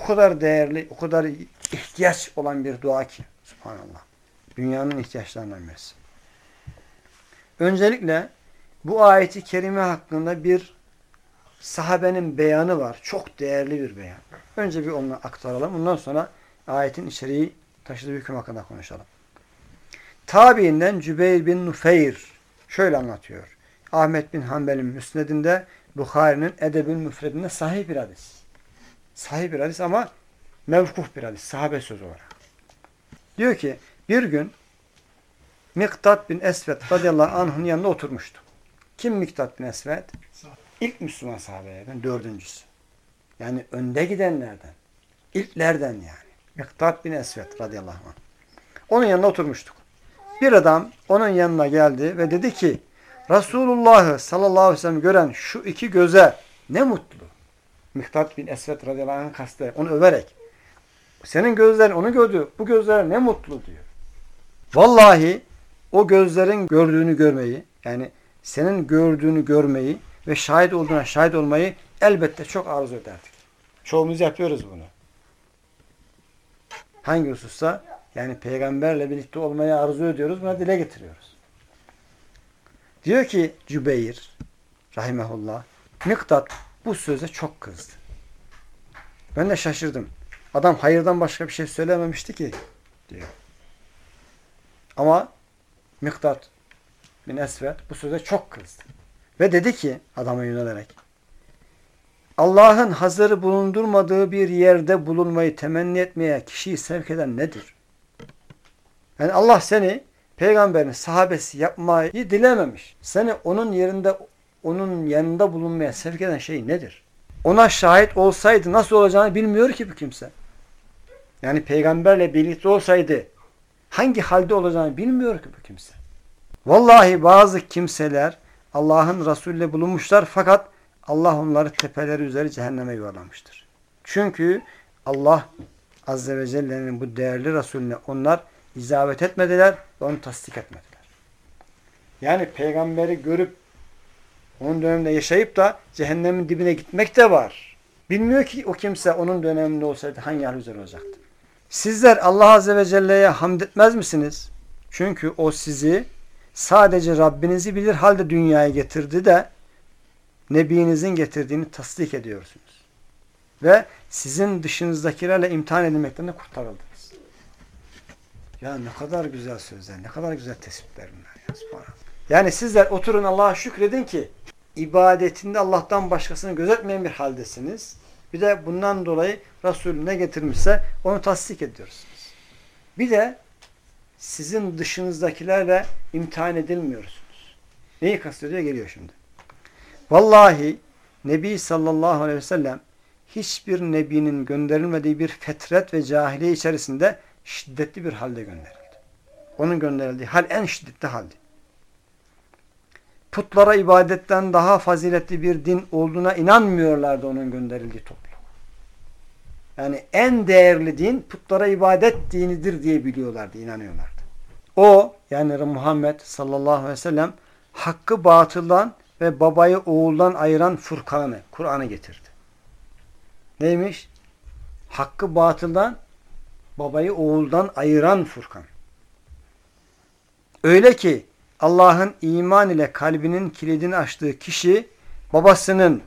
O kadar değerli, o kadar ihtiyaç olan bir dua ki. Subhanallah. Dünyanın ihtiyaçlarından birisi. Öncelikle bu ayeti kerime hakkında bir sahabenin beyanı var. Çok değerli bir beyan. Önce bir onu aktaralım. Ondan sonra ayetin içeriği taşıdığı hüküm hakkında konuşalım. Tabiinden Cübeyr bin Nufeyr şöyle anlatıyor. Ahmet bin Hanbel'in müsnedinde Bukhari'nin Edebül Müfredinde sahih bir hadis. Sahih bir hadis ama mevkuf bir hadis. Sahabe sözü olarak. Diyor ki bir gün Miktat bin Esvet radıyallahu anh'ın yanında oturmuştu. Kim Miktat bin Esvet? İlk Müslüman sahabelerden dördüncüsü. Yani önde gidenlerden. İlklerden yani. Miktat bin Esvet radıyallahu anh. Onun yanında oturmuştuk. Bir adam onun yanına geldi ve dedi ki Resulullah sallallahu aleyhi ve sellem gören şu iki göze ne mutlu. Miktat bin Esvet radıyallahu anh kastı. Onu överek. Senin gözlerin onu gördü. Bu gözler ne mutlu diyor. Vallahi o gözlerin gördüğünü görmeyi yani senin gördüğünü görmeyi ve şahit olduğuna şahit olmayı elbette çok arzu ederdik. Çoğumuz yapıyoruz bunu. Hangi hususta? Yani peygamberle birlikte olmayı arzu ediyoruz. Buna dile getiriyoruz. Diyor ki Cübeyr rahimehullah Miktat bu söze çok kızdı. Ben de şaşırdım. Adam hayırdan başka bir şey söylememişti ki diyor. Ama Miktat bin Esved bu söze çok kızdı. Ve dedi ki adama yönelerek Allah'ın hazırı bulundurmadığı bir yerde bulunmayı temenni etmeye kişiyi sevk eden nedir? Yani Allah seni peygamberin sahabesi yapmayı dilememiş. Seni onun yerinde onun yanında bulunmaya sevk eden şey nedir? Ona şahit olsaydı nasıl olacağını bilmiyor ki bu kimse. Yani peygamberle birlikte olsaydı hangi halde olacağını bilmiyor ki bu kimse. Vallahi bazı kimseler Allah'ın Resulüyle bulunmuşlar fakat Allah onları tepeleri üzeri cehenneme yuvarlamıştır. Çünkü Allah Azze ve Celle'nin bu değerli Resulüne onlar icabet etmediler ve onu tasdik etmediler. Yani peygamberi görüp onun döneminde yaşayıp da cehennemin dibine gitmek de var. Bilmiyor ki o kimse onun döneminde olsaydı hangi hal üzere olacaktı. Sizler Allah Azze ve Celle'ye hamd etmez misiniz? Çünkü o sizi sadece Rabbinizi bilir halde dünyaya getirdi de Nebinizin getirdiğini tasdik ediyorsunuz. Ve sizin dışınızdakilerle imtihan edilmekten de kurtarıldınız. Ya ne kadar güzel sözler, ne kadar güzel tespitler bunlar ya. Yani sizler oturun Allah'a şükredin ki ibadetinde Allah'tan başkasını gözetmeyen bir haldesiniz. Bir de bundan dolayı Resul ne getirmişse onu tasdik ediyorsunuz. Bir de sizin dışınızdakilerle imtihan edilmiyorsunuz. Neyi kastediyor? Geliyor şimdi. Vallahi Nebi sallallahu aleyhi ve sellem hiçbir nebinin gönderilmediği bir fetret ve cahiliye içerisinde şiddetli bir halde gönderildi. Onun gönderildiği hal en şiddetli haldi. Putlara ibadetten daha faziletli bir din olduğuna inanmıyorlardı onun gönderildiği toplum. Yani en değerli din putlara ibadet dinidir diye biliyorlardı, inanıyorlardı. O yani Muhammed sallallahu aleyhi ve sellem hakkı batıldan ve babayı oğuldan ayıran Furkan'ı, Kur'an'ı getirdi. Neymiş? Hakkı batıldan, babayı oğuldan ayıran Furkan. Öyle ki Allah'ın iman ile kalbinin kilidini açtığı kişi babasının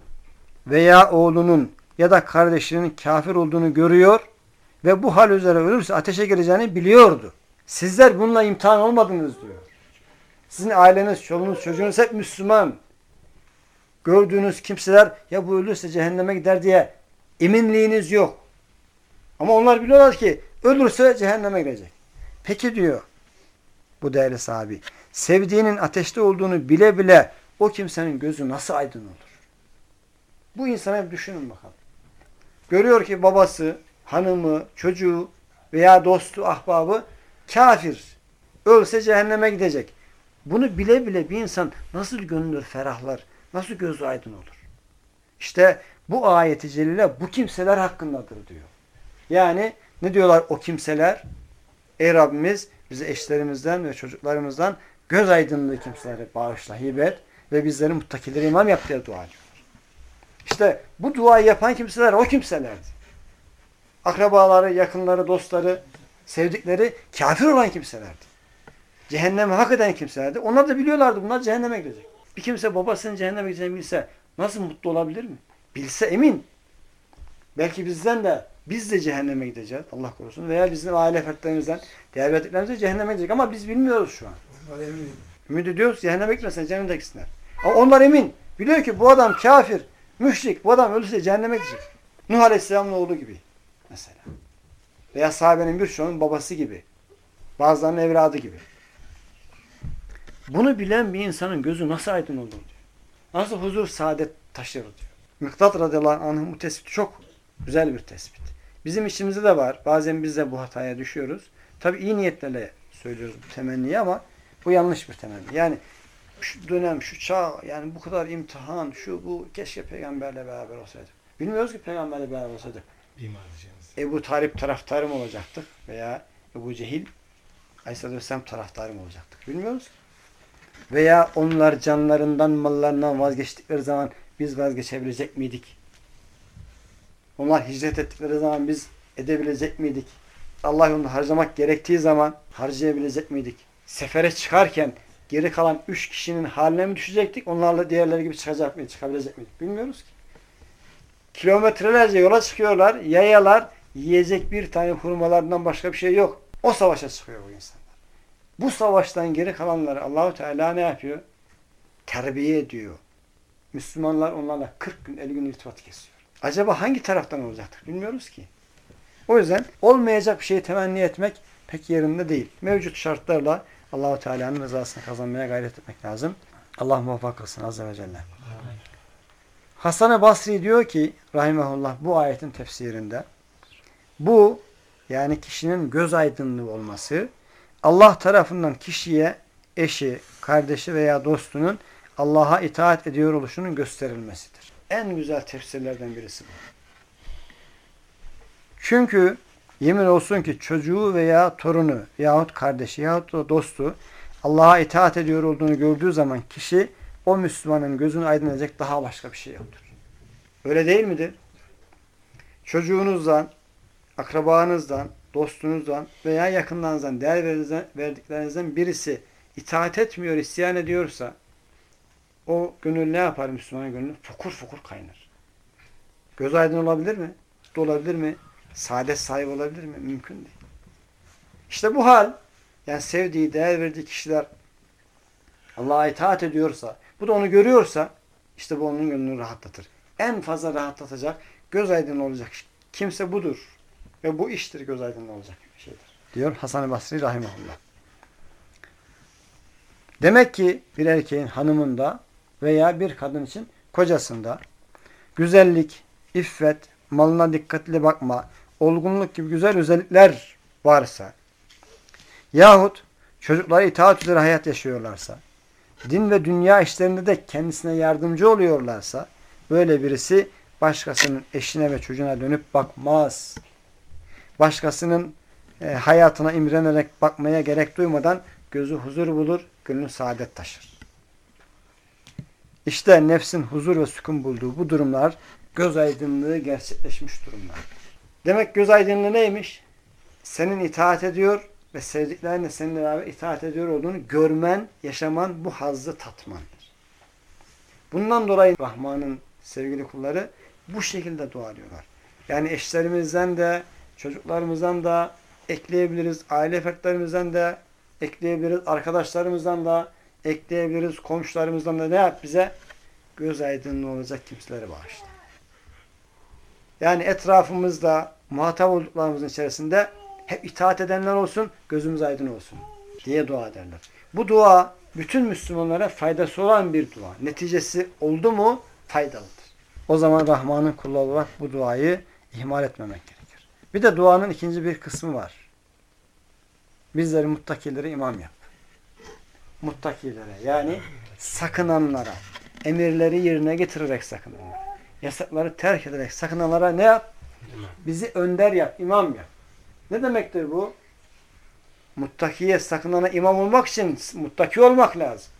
veya oğlunun ya da kardeşinin kafir olduğunu görüyor ve bu hal üzere ölürse ateşe gireceğini biliyordu. Sizler bununla imtihan olmadınız diyor. Sizin aileniz, çoluğunuz, çocuğunuz hep Müslüman gördüğünüz kimseler ya bu ölürse cehenneme gider diye Eminliğiniz yok. Ama onlar biliyorlar ki ölürse cehenneme girecek. Peki diyor bu değerli sahabi. Sevdiğinin ateşte olduğunu bile bile o kimsenin gözü nasıl aydın olur? Bu insana bir düşünün bakalım. Görüyor ki babası, hanımı, çocuğu veya dostu, ahbabı kafir. Ölse cehenneme gidecek. Bunu bile bile bir insan nasıl gönlü ferahlar, nasıl gözü aydın olur? İşte bu ayeti celile bu kimseler hakkındadır diyor. Yani ne diyorlar o kimseler? Ey Rabbimiz bizi eşlerimizden ve çocuklarımızdan göz aydınlığı kimselere bağışla, hibet ve bizleri muttakileri imam yap diye dua ediyorlar. İşte bu duayı yapan kimseler o kimselerdi. Akrabaları, yakınları, dostları, sevdikleri kafir olan kimselerdi. Cehenneme hak eden kimselerdi. Onlar da biliyorlardı bunlar cehenneme gidecek. Bir kimse babasının cehenneme gideceğini bilse nasıl mutlu olabilir mi? Bilse emin. Belki bizden de biz de cehenneme gideceğiz. Allah korusun. Veya bizim aile fertlerimizden, diğer de cehenneme gidecek. Ama biz bilmiyoruz şu an. Onlar eminim. Ümit ediyoruz cehenneme gitmesin, cehenneme gitsinler. Ama onlar emin. Biliyor ki bu adam kafir, müşrik. Bu adam ölürse cehenneme gidecek. Nuh Aleyhisselam'ın oğlu gibi. Mesela. Veya sahabenin birçoğunun babası gibi. Bazılarının evladı gibi. Bunu bilen bir insanın gözü nasıl aydın olur diyor. Nasıl huzur, saadet taşır diyor. Miktat radıyallahu anh'ın bu tespiti çok güzel bir tespit. Bizim içimizde de var. Bazen biz de bu hataya düşüyoruz. Tabi iyi niyetlerle söylüyoruz bu temenniyi ama bu yanlış bir temenni. Yani şu dönem, şu çağ, yani bu kadar imtihan, şu bu keşke peygamberle beraber olsaydık. Bilmiyoruz ki peygamberle beraber olsaydık. Ebu Talip taraftarı mı olacaktık veya Ebu Cehil Aleyhisselatü Vesselam taraftarı mı olacaktık? Bilmiyoruz ki. Veya onlar canlarından, mallarından vazgeçtikleri zaman biz vazgeçebilecek miydik? Onlar hicret ettikleri zaman biz edebilecek miydik? Allah yolunda harcamak gerektiği zaman harcayabilecek miydik? Sefere çıkarken geri kalan üç kişinin haline mi düşecektik? Onlarla diğerleri gibi çıkacak mıydık? Çıkabilecek miydik? Bilmiyoruz ki. Kilometrelerce yola çıkıyorlar, yayalar, yiyecek bir tane hurmalardan başka bir şey yok. O savaşa çıkıyor bu insanlar. Bu savaştan geri kalanları Allahu Teala ne yapıyor? Terbiye ediyor. Müslümanlar onlarla 40 gün 50 gün irtibat kesiyor. Acaba hangi taraftan olacaktık bilmiyoruz ki. O yüzden olmayacak bir şeyi temenni etmek pek yerinde değil. Mevcut şartlarla Allahu Teala'nın rızasını kazanmaya gayret etmek lazım. Allah muvaffak kılsın azze ve celle. Hasan-ı Basri diyor ki rahimehullah bu ayetin tefsirinde bu yani kişinin göz aydınlığı olması Allah tarafından kişiye eşi, kardeşi veya dostunun Allah'a itaat ediyor oluşunun gösterilmesidir. En güzel tefsirlerden birisi bu. Çünkü yemin olsun ki çocuğu veya torunu yahut kardeşi yahut da dostu Allah'a itaat ediyor olduğunu gördüğü zaman kişi o Müslümanın gözünü aydınlayacak daha başka bir şey yoktur. Öyle değil midir? Çocuğunuzdan, akrabanızdan, dostunuzdan veya yakınlarınızdan, değer verdiklerinizden birisi itaat etmiyor, isyan ediyorsa o gönül ne yapar Müslümanın gönlü? Fokur fokur kaynar. Göz aydın olabilir mi? Mutlu olabilir mi? Saadet sahibi olabilir mi? Mümkün değil. İşte bu hal yani sevdiği, değer verdiği kişiler Allah'a itaat ediyorsa, bu da onu görüyorsa işte bu onun gönlünü rahatlatır. En fazla rahatlatacak, göz aydın olacak kimse budur. Ve bu iştir göz aydın olacak şeydir. Diyor Hasan-ı Basri Rahimahullah. Demek ki bir erkeğin hanımında veya bir kadın için kocasında güzellik, iffet, malına dikkatli bakma, olgunluk gibi güzel özellikler varsa yahut çocuklara itaat üzere hayat yaşıyorlarsa din ve dünya işlerinde de kendisine yardımcı oluyorlarsa böyle birisi başkasının eşine ve çocuğuna dönüp bakmaz. Başkasının e, hayatına imrenerek bakmaya gerek duymadan gözü huzur bulur, gönlü saadet taşır. İşte nefsin huzur ve sükun bulduğu bu durumlar göz aydınlığı gerçekleşmiş durumlar. Demek göz aydınlığı neymiş? Senin itaat ediyor ve sevdiklerine seninle beraber itaat ediyor olduğunu görmen, yaşaman, bu hazzı tatmandır. Bundan dolayı Rahman'ın sevgili kulları bu şekilde dua ediyorlar. Yani eşlerimizden de, çocuklarımızdan da ekleyebiliriz, aile fertlerimizden de ekleyebiliriz, arkadaşlarımızdan da ekleyebiliriz, komşularımızdan da ne yap bize? Göz aydınlığı olacak kimseleri bağışla. Yani etrafımızda muhatap olduklarımızın içerisinde hep itaat edenler olsun, gözümüz aydın olsun diye dua ederler. Bu dua bütün Müslümanlara faydası olan bir dua. Neticesi oldu mu faydalıdır. O zaman Rahman'ın kulu olarak bu duayı ihmal etmemek gerekir. Bir de duanın ikinci bir kısmı var. Bizleri muttakilere imam yap. Muttakilere yani sakınanlara, emirleri yerine getirerek sakınanlara, yasakları terk ederek sakınanlara ne yap? Bizi önder yap, imam yap. Ne demektir bu? Muttakiye sakınana imam olmak için muttaki olmak lazım.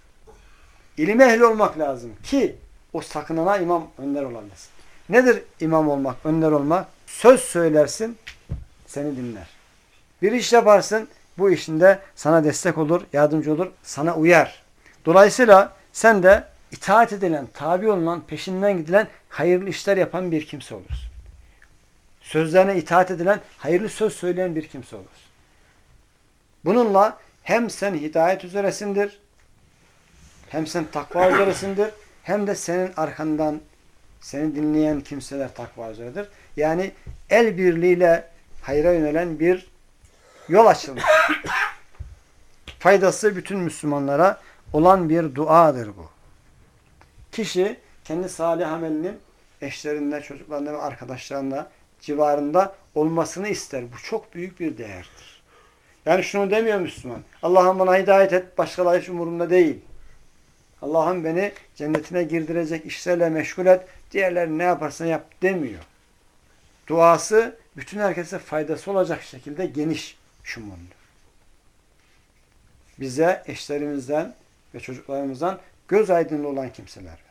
İlim ehli olmak lazım ki o sakınana imam önder olabilsin. Nedir imam olmak, önder olmak? Söz söylersin, seni dinler. Bir iş yaparsın, bu işinde sana destek olur, yardımcı olur, sana uyar. Dolayısıyla sen de itaat edilen, tabi olunan, peşinden gidilen hayırlı işler yapan bir kimse olursun. Sözlerine itaat edilen, hayırlı söz söyleyen bir kimse olursun. Bununla hem sen hidayet üzeresindir, hem sen takva *coughs* üzeresindir, hem de senin arkandan seni dinleyen kimseler takva üzeredir. Yani el birliğiyle hayra yönelen bir yol açılmış. *coughs* Faydası bütün Müslümanlara olan bir duadır bu. Kişi kendi salih amelinin eşlerinde, çocuklarında ve arkadaşlarında civarında olmasını ister. Bu çok büyük bir değerdir. Yani şunu demiyor Müslüman. Allah'ım bana hidayet et, başkaları hiç umurumda değil. Allah'ım beni cennetine girdirecek işlerle meşgul et, diğerleri ne yaparsan yap demiyor. Duası bütün herkese faydası olacak şekilde geniş şumullu. Bize eşlerimizden ve çocuklarımızdan göz aydınlığı olan kimselerdir.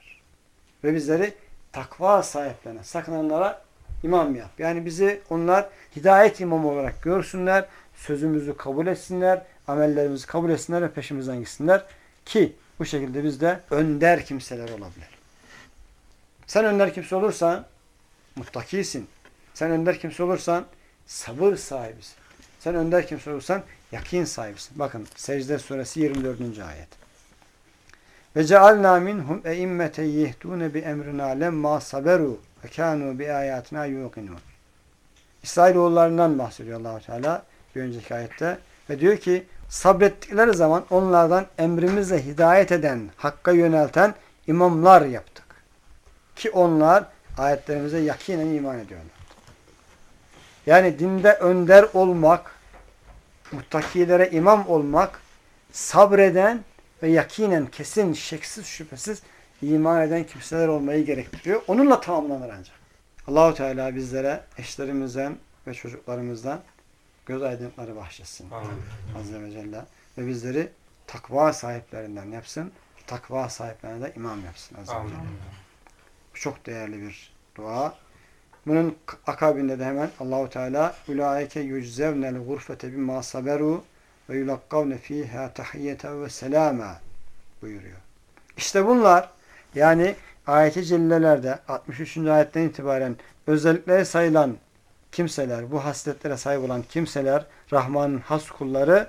Ve bizleri takva sahiplerine, sakınanlara imam yap. Yani bizi onlar hidayet imamı olarak görsünler, sözümüzü kabul etsinler, amellerimizi kabul etsinler ve peşimizden gitsinler ki bu şekilde biz de önder kimseler olabilir. Sen önder kimse olursan muttakisin. Sen önder kimse olursan sabır sahibisin. Sen önder kimse olursan yakin sahibisin. Bakın Secde suresi 24. ayet. Ve cealna minhum eimmeten yehdune bi emrina lemma saberu ve kanu bi ayatina yuqinun. İsrailoğullarından bahsediyor Allahu Teala bir önceki ayette ve diyor ki sabrettikleri zaman onlardan emrimizle hidayet eden, hakka yönelten imamlar yaptık. Ki onlar ayetlerimize yakinen iman ediyorlar. Yani dinde önder olmak, muttakilere imam olmak, sabreden ve yakinen, kesin, şeksiz, şüphesiz iman eden kimseler olmayı gerektiriyor. Onunla tamamlanır ancak. Allahu Teala bizlere eşlerimizden ve çocuklarımızdan göz aydınlıkları bahşetsin. Amin. Azze ve Celle. Ve bizleri takva sahiplerinden yapsın. Takva sahiplerine de imam yapsın. Azze ve Amin. Celle. Bu çok değerli bir dua. Bunun akabinde de hemen Allahu Teala ulaike yuczevnel gurfete bimma saberu ve yulakkavne fiha tahiyyeten ve selama buyuruyor. İşte bunlar yani ayet-i cellelerde 63. ayetten itibaren özellikleri sayılan kimseler, bu hasletlere sahip olan kimseler, Rahman'ın has kulları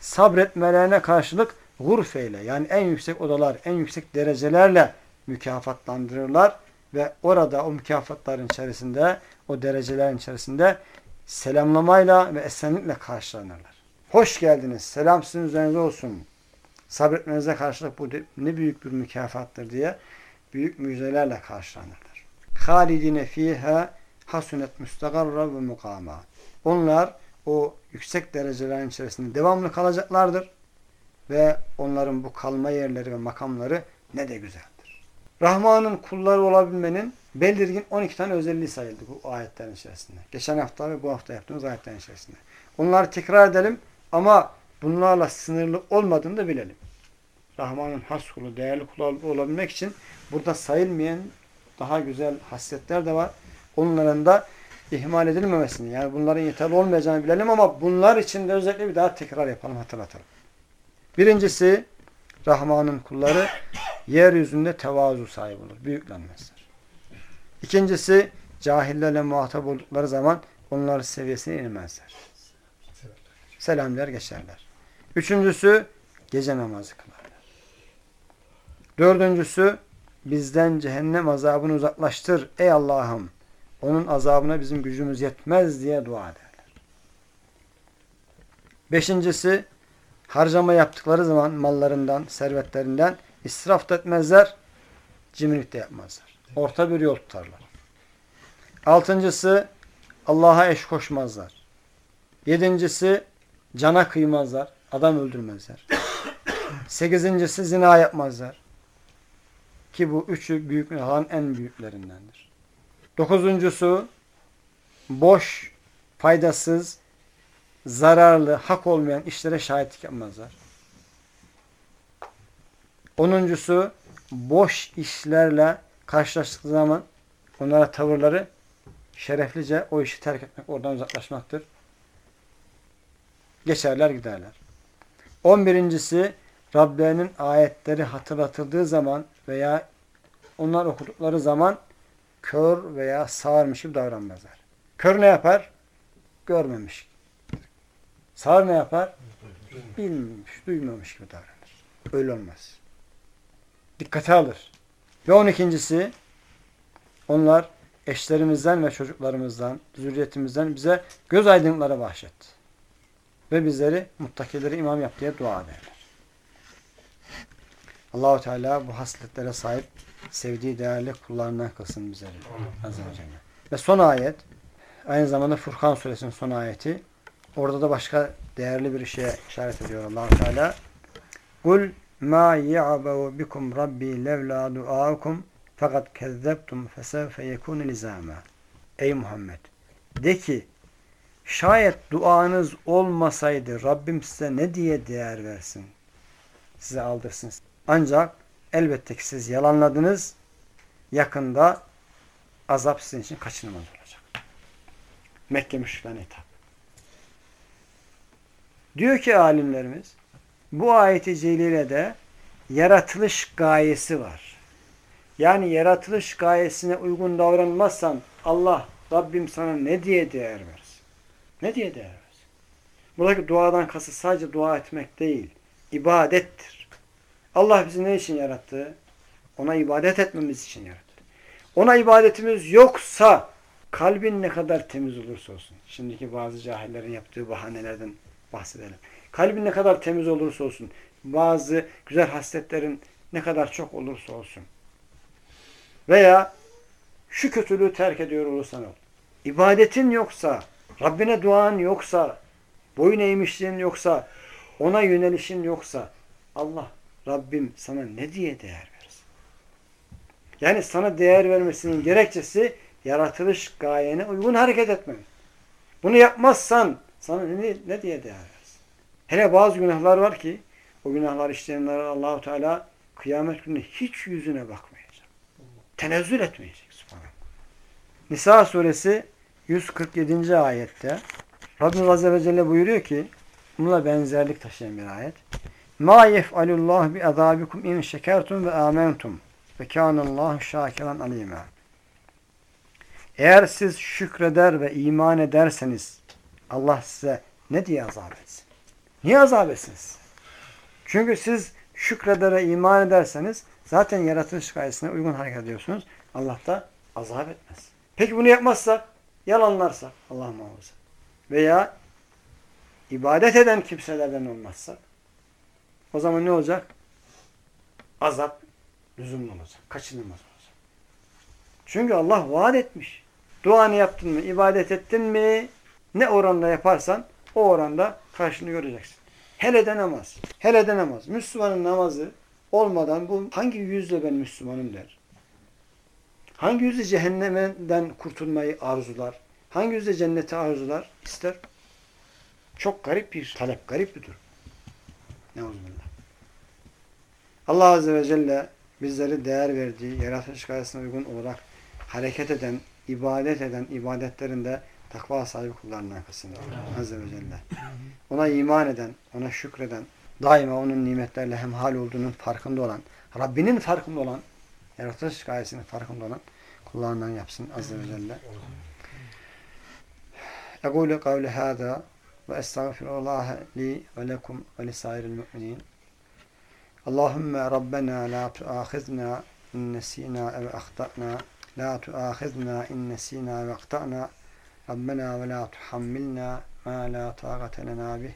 sabretmelerine karşılık gurfeyle yani en yüksek odalar, en yüksek derecelerle mükafatlandırırlar ve orada o mükafatların içerisinde, o derecelerin içerisinde selamlamayla ve esenlikle karşılanırlar. Hoş geldiniz, selam sizin üzerinize olsun. Sabretmenize karşılık bu ne büyük bir mükafattır diye büyük müjdelerle karşılanırlar. Halidine fiha hasunet müstagarra ve mukama. Onlar o yüksek derecelerin içerisinde devamlı kalacaklardır ve onların bu kalma yerleri ve makamları ne de güzeldir. Rahman'ın kulları olabilmenin belirgin 12 tane özelliği sayıldı bu ayetlerin içerisinde. Geçen hafta ve bu hafta yaptığımız ayetlerin içerisinde. Onları tekrar edelim ama bunlarla sınırlı olmadığını da bilelim. Rahman'ın has kulu, değerli kulu olabilmek için burada sayılmayan daha güzel hasletler de var. Onların da ihmal edilmemesini yani bunların yeterli olmayacağını bilelim ama bunlar için de özellikle bir daha tekrar yapalım, hatırlatalım. Birincisi Rahman'ın kulları yeryüzünde tevazu sahibi olur. Büyüklenmezler. İkincisi cahillerle muhatap oldukları zaman onların seviyesine inmezler. Selamlar geçerler. Üçüncüsü gece namazı kılarlar. Dördüncüsü bizden cehennem azabını uzaklaştır ey Allah'ım. onun azabına bizim gücümüz yetmez diye dua ederler. Beşincisi harcama yaptıkları zaman mallarından, servetlerinden israf da etmezler, cimrilik de yapmazlar. Orta bir yol tutarlar. Altıncısı Allah'a eş koşmazlar. Yedincisi cana kıymazlar, adam öldürmezler. Sekizincisi zina yapmazlar. Ki bu üçü büyük günahların en büyüklerindendir. Dokuzuncusu boş, faydasız, zararlı, hak olmayan işlere şahitlik yapmazlar. Onuncusu boş işlerle karşılaştıkları zaman onlara tavırları şereflice o işi terk etmek, oradan uzaklaşmaktır. Geçerler giderler. On birincisi Rablerinin ayetleri hatırlatıldığı zaman veya onlar okudukları zaman kör veya sağırmış gibi davranmazlar. Kör ne yapar? Görmemiş. Sağır ne yapar? Bilmemiş, duymamış gibi davranır. Öyle olmaz. Dikkate alır. Ve on ikincisi onlar eşlerimizden ve çocuklarımızdan, zürriyetimizden bize göz aydınlıkları bahşetti. Ve bizleri muttakileri imam yap diye dua ederler. Allahu Teala bu hasletlere sahip sevdiği değerli kullarından kılsın bizleri. Azze ve Celle. Ve son ayet aynı zamanda Furkan suresinin son ayeti. Orada da başka değerli bir şeye işaret ediyor allah Teala. Kul ma ya'bavu bikum rabbi levla duaukum fakat kezzeptum fesevfe yekunu lizama. Ey Muhammed! De ki şayet duanız olmasaydı Rabbim size ne diye değer versin? Size aldırsın. Ancak elbette ki siz yalanladınız. Yakında azap sizin için kaçınılmaz olacak. Mekke müşriklerine hitap. Diyor ki alimlerimiz bu ayeti celilede yaratılış gayesi var. Yani yaratılış gayesine uygun davranmazsan Allah Rabbim sana ne diye değer versin? Ne diye değer versin? Buradaki duadan kasıt sadece dua etmek değil. ibadettir. Allah bizi ne için yarattı? Ona ibadet etmemiz için yarattı. Ona ibadetimiz yoksa kalbin ne kadar temiz olursa olsun. Şimdiki bazı cahillerin yaptığı bahanelerden bahsedelim. Kalbin ne kadar temiz olursa olsun. Bazı güzel hasletlerin ne kadar çok olursa olsun. Veya şu kötülüğü terk ediyor olursan ol. İbadetin yoksa, Rabbine duan yoksa, boyun eğmişliğin yoksa, ona yönelişin yoksa Allah Rabbim sana ne diye değer versin? Yani sana değer vermesinin gerekçesi yaratılış gayene uygun hareket etmen. Bunu yapmazsan sana ne, ne diye değer versin? Hele bazı günahlar var ki o günahlar işleyenlere Allahu Teala kıyamet günü hiç yüzüne bakmayacak. Tenezzül etmeyecek. Subhanallah. Nisa suresi 147. ayette Rabbimiz Azze ve Celle buyuruyor ki bununla benzerlik taşıyan bir ayet. Ma yef'alullah bi azabikum in şekertum ve amentum ve kânallâhu şâkiran alîmâ. Eğer siz şükreder ve iman ederseniz Allah size ne diye azap etsin? Niye azap etsin Çünkü siz şükreder ve iman ederseniz zaten yaratılış gayesine uygun hareket ediyorsunuz. Allah da azap etmez. Peki bunu yapmazsak, yalanlarsak Allah muhafaza veya ibadet eden kimselerden olmazsak o zaman ne olacak? Azap lüzumlu olacak. Kaçınılmaz olacak. Çünkü Allah vaat etmiş. Duanı yaptın mı, ibadet ettin mi ne oranda yaparsan o oranda karşını göreceksin. Hele de namaz. Hele de namaz. Müslümanın namazı olmadan bu hangi yüzle ben Müslümanım der. Hangi yüzle cehennemden kurtulmayı arzular. Hangi yüzle cenneti arzular ister. Çok garip bir talep, garip bir durum. Neuzbillah. Allah Azze ve Celle bizleri değer verdiği, yaratılış gayesine uygun olarak hareket eden, ibadet eden, ibadetlerinde takva sahibi kullarından kılsın. Azze ve Celle. Ona iman eden, ona şükreden, daima onun nimetlerle hemhal olduğunun farkında olan, Rabbinin farkında olan, yaratılış gayesinin farkında olan kullarından yapsın Azze ve Celle. Ekulu kavli hâzâ ve estağfirullaha li ve lekum ve lisairil mu'minin. Allahümme Rabbena la tuâkhizna in nesînâ ev ahtâ'nâ لا تؤاخذنا إن نسينا واقطعنا ربنا ولا تحملنا ما لا طاقة لنا به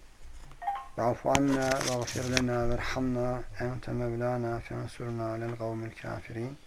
واعف عنا واغفر لنا وارحمنا أنت مولانا فانصرنا على القوم الكافرين سبحانك